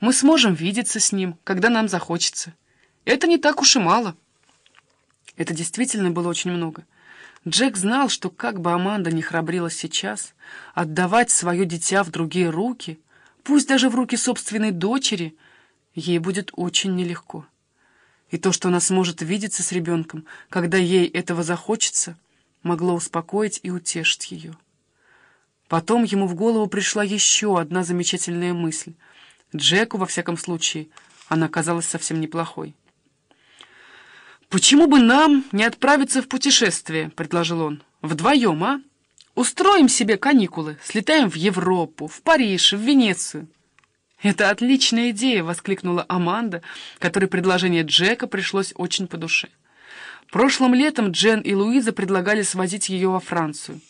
мы сможем видеться с ним, когда нам захочется. Это не так уж и мало». Это действительно было очень много. Джек знал, что как бы Аманда не храбрилась сейчас, отдавать свое дитя в другие руки, пусть даже в руки собственной дочери, ей будет очень нелегко. И то, что она сможет видеться с ребенком, когда ей этого захочется, могло успокоить и утешить ее. Потом ему в голову пришла еще одна замечательная мысль. Джеку, во всяком случае, она казалась совсем неплохой. «Почему бы нам не отправиться в путешествие?» — предложил он. «Вдвоем, а? Устроим себе каникулы, слетаем в Европу, в Париж, в Венецию». «Это отличная идея!» — воскликнула Аманда, которой предложение Джека пришлось очень по душе. Прошлым летом Джен и Луиза предлагали свозить ее во Францию,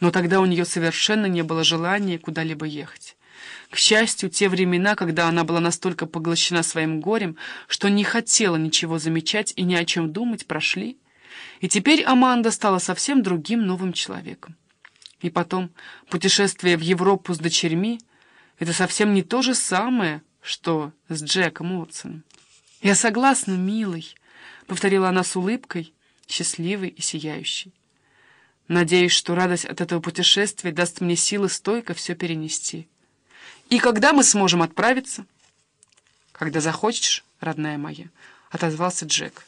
но тогда у нее совершенно не было желания куда-либо ехать. К счастью, те времена, когда она была настолько поглощена своим горем, что не хотела ничего замечать и ни о чем думать, прошли, и теперь Аманда стала совсем другим новым человеком. И потом, путешествие в Европу с дочерьми — это совсем не то же самое, что с Джеком Уотсоном. «Я согласна, милый», — повторила она с улыбкой, счастливой и сияющей. «Надеюсь, что радость от этого путешествия даст мне силы стойко все перенести». «И когда мы сможем отправиться?» «Когда захочешь, родная моя», — отозвался Джек.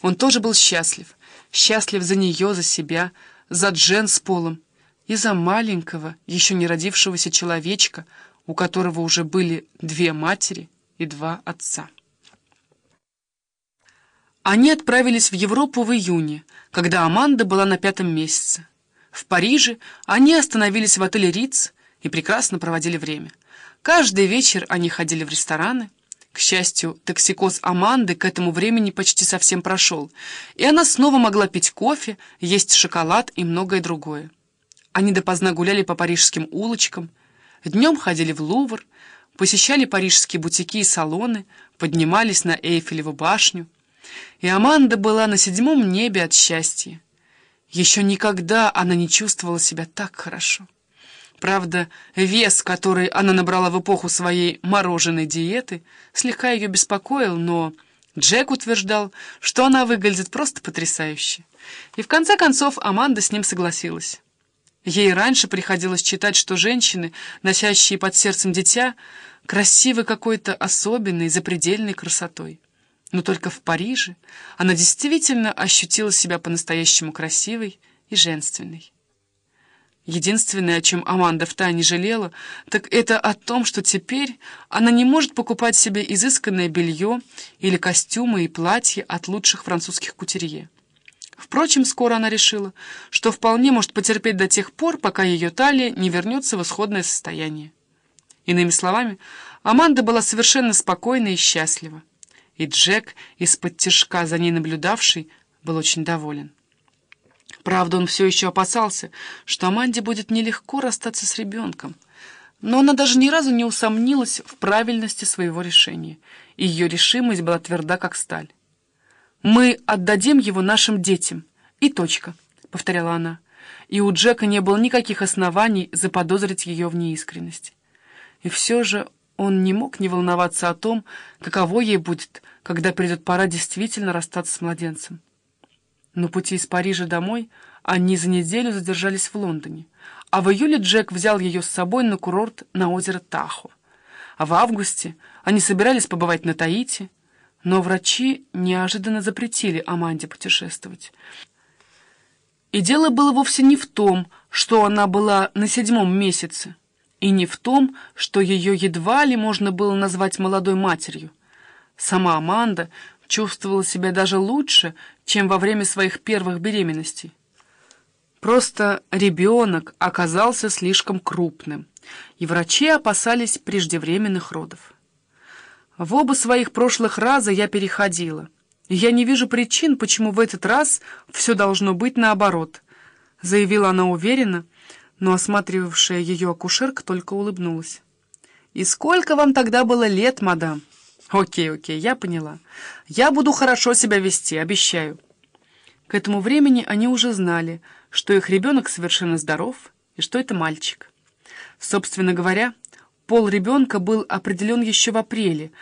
Он тоже был счастлив. Счастлив за нее, за себя, за Джен с Полом и за маленького, еще не родившегося человечка, у которого уже были две матери и два отца. Они отправились в Европу в июне, когда Аманда была на пятом месяце. В Париже они остановились в отеле «Риц», и прекрасно проводили время. Каждый вечер они ходили в рестораны. К счастью, токсикоз Аманды к этому времени почти совсем прошел, и она снова могла пить кофе, есть шоколад и многое другое. Они допоздна гуляли по парижским улочкам, днем ходили в Лувр, посещали парижские бутики и салоны, поднимались на Эйфелеву башню. И Аманда была на седьмом небе от счастья. Еще никогда она не чувствовала себя так хорошо. Правда, вес, который она набрала в эпоху своей мороженой диеты, слегка ее беспокоил, но Джек утверждал, что она выглядит просто потрясающе. И в конце концов Аманда с ним согласилась. Ей раньше приходилось читать, что женщины, носящие под сердцем дитя, красивы какой-то особенной, запредельной красотой. Но только в Париже она действительно ощутила себя по-настоящему красивой и женственной. Единственное, о чем Аманда втайне жалела, так это о том, что теперь она не может покупать себе изысканное белье или костюмы и платья от лучших французских кутерье. Впрочем, скоро она решила, что вполне может потерпеть до тех пор, пока ее талия не вернется в исходное состояние. Иными словами, Аманда была совершенно спокойна и счастлива, и Джек, из-под тяжка за ней наблюдавший, был очень доволен. Правда, он все еще опасался, что Аманде будет нелегко расстаться с ребенком. Но она даже ни разу не усомнилась в правильности своего решения, и ее решимость была тверда, как сталь. «Мы отдадим его нашим детям. И точка», — повторяла она. И у Джека не было никаких оснований заподозрить ее в неискренности. И все же он не мог не волноваться о том, каково ей будет, когда придет пора действительно расстаться с младенцем. На пути из Парижа домой они за неделю задержались в Лондоне, а в июле Джек взял ее с собой на курорт на озеро Тахо. А в августе они собирались побывать на Таити, но врачи неожиданно запретили Аманде путешествовать. И дело было вовсе не в том, что она была на седьмом месяце, и не в том, что ее едва ли можно было назвать молодой матерью. Сама Аманда чувствовала себя даже лучше, чем во время своих первых беременностей. Просто ребенок оказался слишком крупным, и врачи опасались преждевременных родов. В оба своих прошлых раза я переходила, я не вижу причин, почему в этот раз все должно быть наоборот, заявила она уверенно, но осматривавшая ее акушерка только улыбнулась. «И сколько вам тогда было лет, мадам?» «Окей, окей, я поняла. Я буду хорошо себя вести, обещаю». К этому времени они уже знали, что их ребенок совершенно здоров и что это мальчик. Собственно говоря, Пол ребенка был определен еще в апреле,